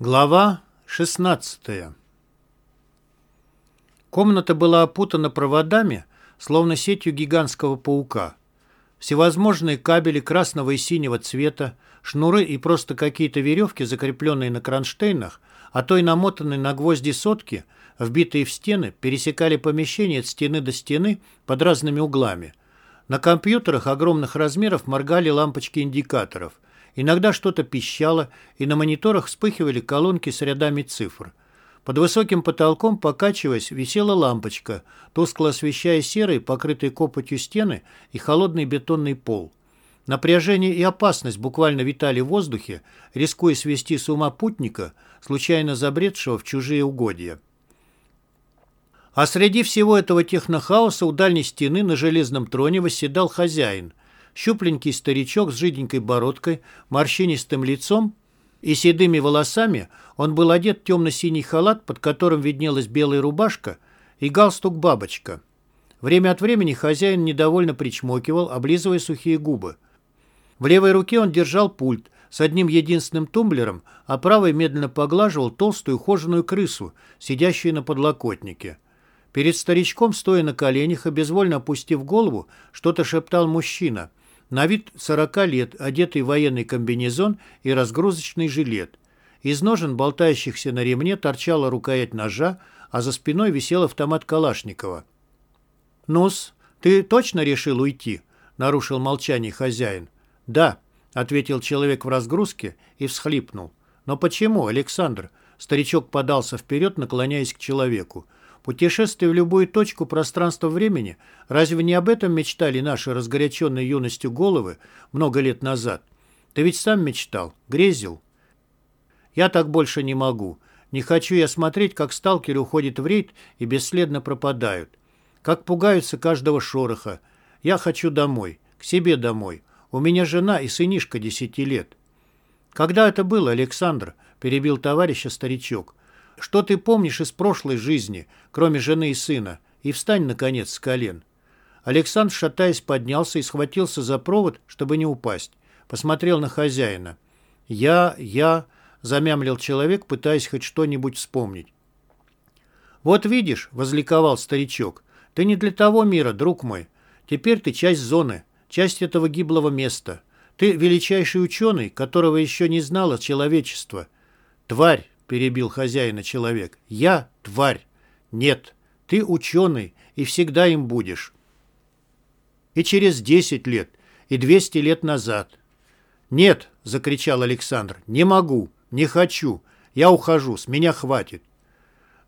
Глава 16 Комната была опутана проводами, словно сетью гигантского паука. Всевозможные кабели красного и синего цвета, шнуры и просто какие-то веревки, закрепленные на кронштейнах, а то и намотанные на гвозди сотки, вбитые в стены, пересекали помещение от стены до стены под разными углами. На компьютерах огромных размеров моргали лампочки индикаторов – Иногда что-то пищало, и на мониторах вспыхивали колонки с рядами цифр. Под высоким потолком, покачиваясь, висела лампочка, тускло освещая серые, покрытые копотью стены и холодный бетонный пол. Напряжение и опасность буквально витали в воздухе, рискуя свести с ума путника, случайно забредшего в чужие угодья. А среди всего этого технохаоса у дальней стены на железном троне восседал хозяин – Щупленький старичок с жиденькой бородкой, морщинистым лицом и седыми волосами, он был одет в темно-синий халат, под которым виднелась белая рубашка и галстук-бабочка. Время от времени хозяин недовольно причмокивал, облизывая сухие губы. В левой руке он держал пульт с одним единственным тумблером, а правой медленно поглаживал толстую ухоженную крысу, сидящую на подлокотнике. Перед старичком, стоя на коленях и безвольно опустив голову, что-то шептал мужчина, на вид 40 лет, одетый в военный комбинезон и разгрузочный жилет. Из ножен, болтающихся на ремне, торчала рукоять ножа, а за спиной висел автомат Калашникова. «Ну-с, ты точно решил уйти?» — нарушил молчание хозяин. «Да», — ответил человек в разгрузке и всхлипнул. «Но почему, Александр?» Старичок подался вперед, наклоняясь к человеку. Путешествие в любую точку пространства-времени, разве не об этом мечтали наши разгоряченные юностью головы много лет назад? Ты ведь сам мечтал, грезил. Я так больше не могу. Не хочу я смотреть, как сталкеры уходят в рейд и бесследно пропадают. Как пугаются каждого шороха. Я хочу домой, к себе домой. У меня жена и сынишка десяти лет. Когда это было, Александр? Перебил товарища старичок. Что ты помнишь из прошлой жизни, кроме жены и сына? И встань, наконец, с колен». Александр, шатаясь, поднялся и схватился за провод, чтобы не упасть. Посмотрел на хозяина. «Я, я...» — замямлил человек, пытаясь хоть что-нибудь вспомнить. «Вот видишь», — возликовал старичок, — «ты не для того мира, друг мой. Теперь ты часть зоны, часть этого гиблого места. Ты величайший ученый, которого еще не знало человечество. Тварь, перебил хозяина человек. «Я тварь. Нет, ты ученый и всегда им будешь. И через десять лет, и двести лет назад». «Нет!» — закричал Александр. «Не могу, не хочу. Я ухожу, с меня хватит».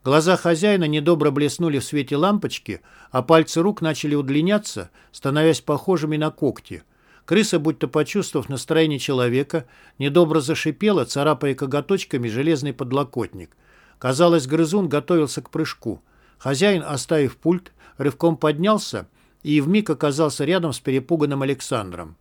Глаза хозяина недобро блеснули в свете лампочки, а пальцы рук начали удлиняться, становясь похожими на когти. Крыса, будто почувствовав настроение человека, недобро зашипела, царапая коготочками железный подлокотник. Казалось, грызун готовился к прыжку. Хозяин, оставив пульт, рывком поднялся и вмиг оказался рядом с перепуганным Александром.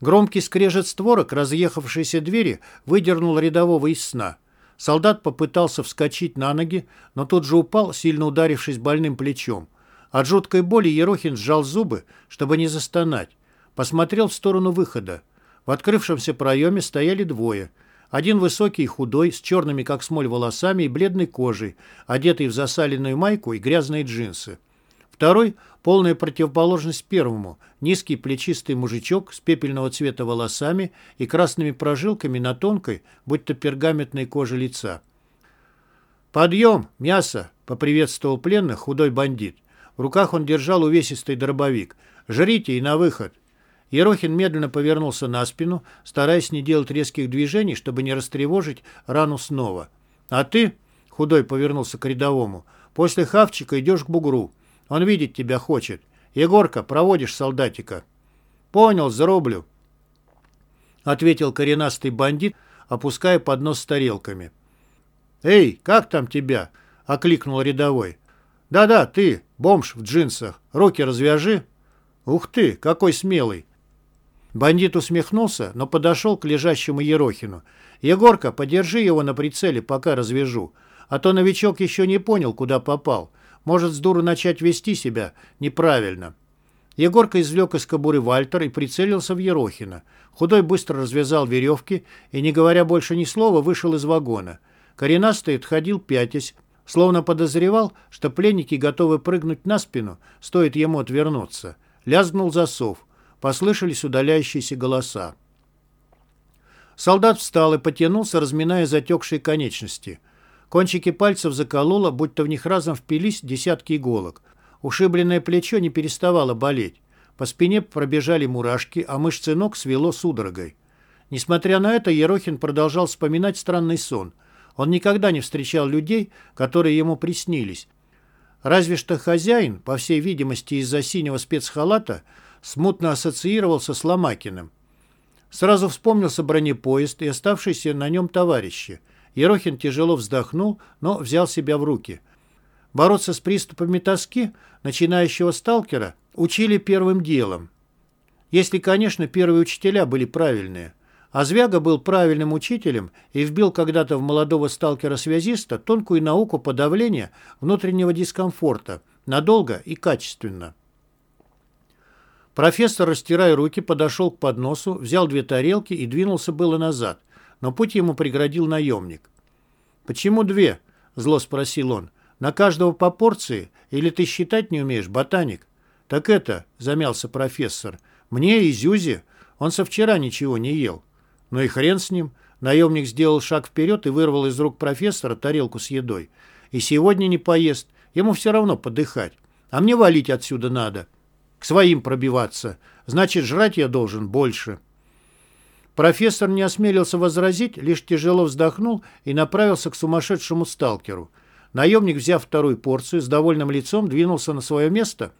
Громкий скрежет створок, разъехавшейся двери, выдернул рядового из сна. Солдат попытался вскочить на ноги, но тут же упал, сильно ударившись больным плечом. От жуткой боли Ерохин сжал зубы, чтобы не застонать. Посмотрел в сторону выхода. В открывшемся проеме стояли двое. Один высокий и худой, с черными как смоль волосами и бледной кожей, одетый в засаленную майку и грязные джинсы. Второй – полная противоположность первому, низкий плечистый мужичок с пепельного цвета волосами и красными прожилками на тонкой, будто пергаментной коже лица. «Подъем! Мясо!» – поприветствовал пленных худой бандит. В руках он держал увесистый дробовик. «Жрите и на выход!» Ерохин медленно повернулся на спину, стараясь не делать резких движений, чтобы не растревожить рану снова. «А ты?» — худой повернулся к рядовому. «После хавчика идешь к бугру. Он видеть тебя хочет. Егорка, проводишь солдатика». «Понял, зарублю», — ответил коренастый бандит, опуская поднос с тарелками. «Эй, как там тебя?» — окликнул рядовой. «Да-да, ты, бомж в джинсах. Руки развяжи». «Ух ты, какой смелый!» Бандит усмехнулся, но подошел к лежащему Ерохину. «Егорка, подержи его на прицеле, пока развяжу. А то новичок еще не понял, куда попал. Может, с дуру начать вести себя неправильно». Егорка извлек из кобуры Вальтер и прицелился в Ерохина. Худой быстро развязал веревки и, не говоря больше ни слова, вышел из вагона. Коренастый отходил пятясь, словно подозревал, что пленники готовы прыгнуть на спину, стоит ему отвернуться. Лязгнул засов. Послышались удаляющиеся голоса. Солдат встал и потянулся, разминая затекшие конечности. Кончики пальцев закололо, будто в них разом впились десятки иголок. Ушибленное плечо не переставало болеть. По спине пробежали мурашки, а мышцы ног свело судорогой. Несмотря на это, Ерохин продолжал вспоминать странный сон. Он никогда не встречал людей, которые ему приснились. Разве что хозяин, по всей видимости из-за синего спецхалата, смутно ассоциировался с Ломакиным. Сразу вспомнился бронепоезд и оставшиеся на нем товарищи. Ерохин тяжело вздохнул, но взял себя в руки. Бороться с приступами тоски начинающего сталкера учили первым делом. Если, конечно, первые учителя были правильные. А Звяга был правильным учителем и вбил когда-то в молодого сталкера-связиста тонкую науку подавления внутреннего дискомфорта, надолго и качественно. Профессор, растирая руки, подошел к подносу, взял две тарелки и двинулся было назад, но путь ему преградил наемник. «Почему две?» – зло спросил он. «На каждого по порции? Или ты считать не умеешь, ботаник?» «Так это», – замялся профессор, – «мне и Зюзе. Он со вчера ничего не ел». «Ну и хрен с ним». Наемник сделал шаг вперед и вырвал из рук профессора тарелку с едой. «И сегодня не поест. Ему все равно подыхать. А мне валить отсюда надо. К своим пробиваться. Значит, жрать я должен больше». Профессор не осмелился возразить, лишь тяжело вздохнул и направился к сумасшедшему сталкеру. Наемник, взяв вторую порцию, с довольным лицом двинулся на свое место,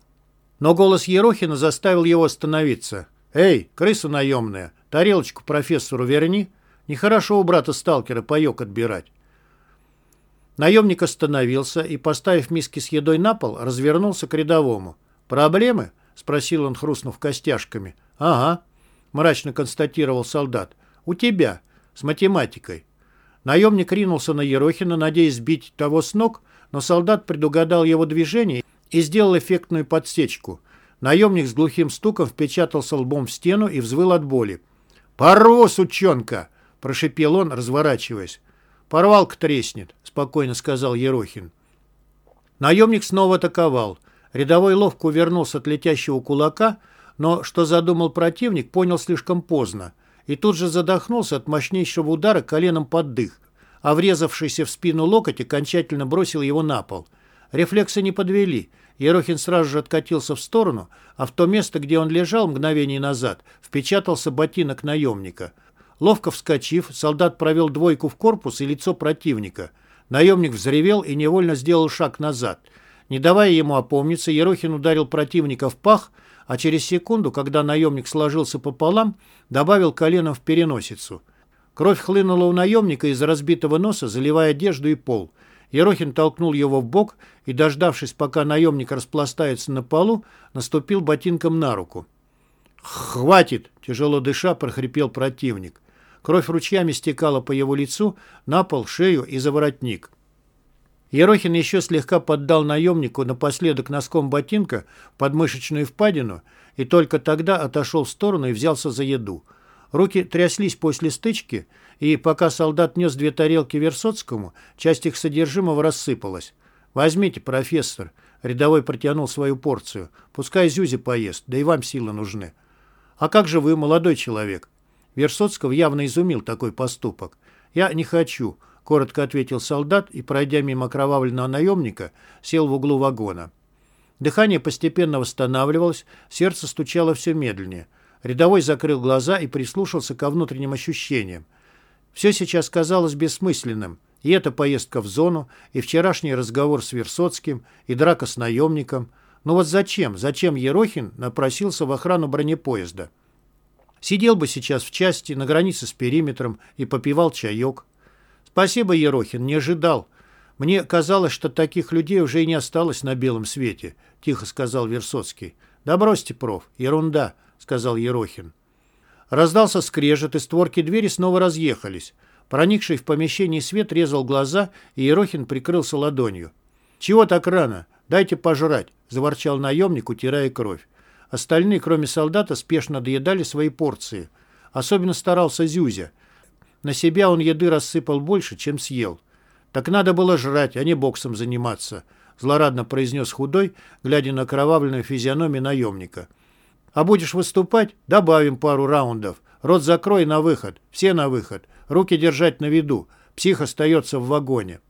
но голос Ерохина заставил его остановиться. «Эй, крыса наемная, тарелочку профессору верни. Нехорошо у брата-сталкера паек отбирать». Наемник остановился и, поставив миски с едой на пол, развернулся к рядовому. «Проблемы?» — спросил он, хрустнув костяшками. «Ага», — мрачно констатировал солдат. «У тебя, с математикой». Наемник ринулся на Ерохина, надеясь сбить того с ног, но солдат предугадал его движение и сделал эффектную подсечку. Наемник с глухим стуком впечатался лбом в стену и взвыл от боли. «Порву, сучонка!» – прошипел он, разворачиваясь. «Порвалка треснет», – спокойно сказал Ерохин. Наемник снова атаковал. Рядовой ловко увернулся от летящего кулака, но что задумал противник, понял слишком поздно. И тут же задохнулся от мощнейшего удара коленом под дых, а врезавшийся в спину локоть окончательно бросил его на пол. Рефлексы не подвели. Ерохин сразу же откатился в сторону, а в то место, где он лежал мгновение назад, впечатался ботинок наемника. Ловко вскочив, солдат провел двойку в корпус и лицо противника. Наемник взревел и невольно сделал шаг назад. Не давая ему опомниться, Ерохин ударил противника в пах, а через секунду, когда наемник сложился пополам, добавил коленом в переносицу. Кровь хлынула у наемника из разбитого носа, заливая одежду и пол. Ерохин толкнул его в бок и, дождавшись, пока наемник распластается на полу, наступил ботинком на руку. «Хватит!» – тяжело дыша, прохрипел противник. Кровь ручьями стекала по его лицу, на пол, шею и за воротник. Ерохин еще слегка поддал наемнику напоследок носком ботинка под мышечную впадину и только тогда отошел в сторону и взялся за еду. Руки тряслись после стычки, и пока солдат нес две тарелки Версоцкому, часть их содержимого рассыпалась. «Возьмите, профессор», — рядовой протянул свою порцию. «Пускай Зюзи поест, да и вам силы нужны». «А как же вы, молодой человек?» Версоцкого явно изумил такой поступок. «Я не хочу», — коротко ответил солдат и, пройдя мимо кровавленного наемника, сел в углу вагона. Дыхание постепенно восстанавливалось, сердце стучало все медленнее. Рядовой закрыл глаза и прислушался ко внутренним ощущениям. Все сейчас казалось бессмысленным. И эта поездка в зону, и вчерашний разговор с Версоцким, и драка с наемником. Но вот зачем, зачем Ерохин напросился в охрану бронепоезда? Сидел бы сейчас в части, на границе с периметром, и попивал чаек. Спасибо, Ерохин, не ожидал. Мне казалось, что таких людей уже и не осталось на белом свете, тихо сказал Версоцкий. Да бросьте, проф, ерунда, сказал Ерохин. Раздался скрежет, и створки двери снова разъехались. Проникший в помещение свет резал глаза, и Ерохин прикрылся ладонью. «Чего так рано? Дайте пожрать!» – заворчал наемник, утирая кровь. Остальные, кроме солдата, спешно доедали свои порции. Особенно старался Зюзя. На себя он еды рассыпал больше, чем съел. «Так надо было жрать, а не боксом заниматься», злорадно произнес худой, глядя на кровавленную физиономию наемника. «А будешь выступать? Добавим пару раундов. Рот закрой на выход. Все на выход. Руки держать на виду. Псих остается в вагоне».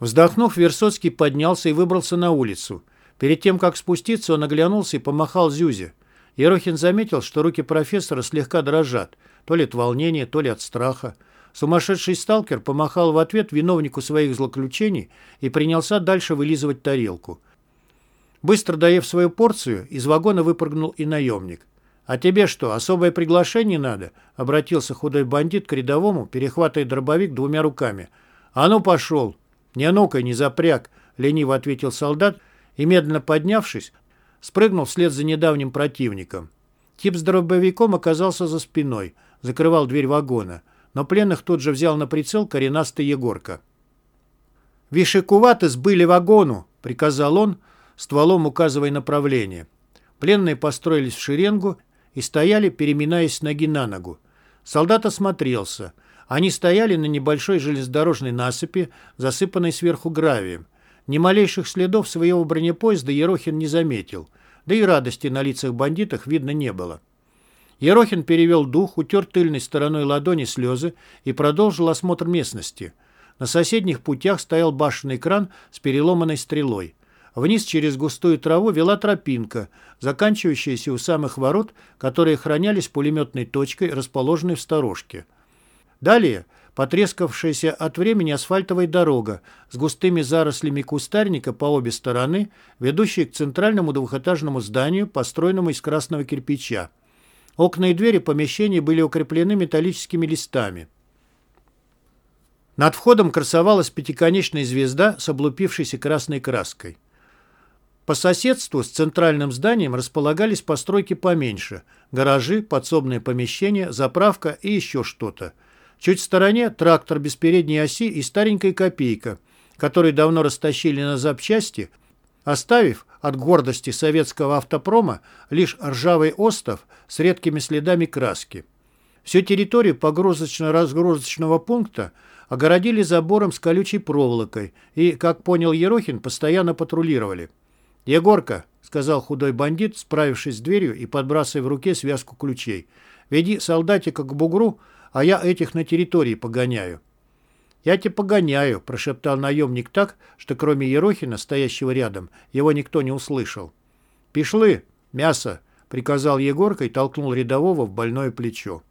Вздохнув, Версоцкий поднялся и выбрался на улицу. Перед тем, как спуститься, он оглянулся и помахал Зюзе. Ерохин заметил, что руки профессора слегка дрожат, то ли от волнения, то ли от страха. Сумасшедший сталкер помахал в ответ виновнику своих злоключений и принялся дальше вылизывать тарелку. Быстро доев свою порцию, из вагона выпрыгнул и наемник. «А тебе что, особое приглашение надо?» — обратился худой бандит к рядовому, перехватывая дробовик двумя руками. «А ну, пошел!» «Не ну-ка, не запряг!» — лениво ответил солдат и, медленно поднявшись, спрыгнул вслед за недавним противником. Тип с дробовиком оказался за спиной, закрывал дверь вагона, но пленных тут же взял на прицел коренастый Егорка. «Вишекуваты сбыли вагону!» — приказал он, стволом указывая направление. Пленные построились в шеренгу и стояли, переминаясь ноги на ногу. Солдат осмотрелся — они стояли на небольшой железнодорожной насыпи, засыпанной сверху гравием. Ни малейших следов своего бронепоезда Ерохин не заметил, да и радости на лицах бандитов видно не было. Ерохин перевел дух, утер тыльной стороной ладони слезы и продолжил осмотр местности. На соседних путях стоял башенный кран с переломанной стрелой. Вниз через густую траву вела тропинка, заканчивающаяся у самых ворот, которые охранялись пулеметной точкой, расположенной в сторожке. Далее потрескавшаяся от времени асфальтовая дорога с густыми зарослями кустарника по обе стороны, ведущая к центральному двухэтажному зданию, построенному из красного кирпича. Окна и двери помещений были укреплены металлическими листами. Над входом красовалась пятиконечная звезда с облупившейся красной краской. По соседству с центральным зданием располагались постройки поменьше – гаражи, подсобные помещения, заправка и еще что-то – Чуть в стороне трактор без передней оси и старенькая копейка, который давно растащили на запчасти, оставив от гордости советского автопрома лишь ржавый остов с редкими следами краски. Всю территорию погрузочно-разгрузочного пункта огородили забором с колючей проволокой и, как понял Ерохин, постоянно патрулировали. «Егорка», — сказал худой бандит, справившись с дверью и подбрасывая в руке связку ключей, — «веди солдатика к бугру, а я этих на территории погоняю». «Я тебя погоняю», – прошептал наемник так, что кроме Ерохина, стоящего рядом, его никто не услышал. «Пишлы, мясо», – приказал Егорка и толкнул рядового в больное плечо.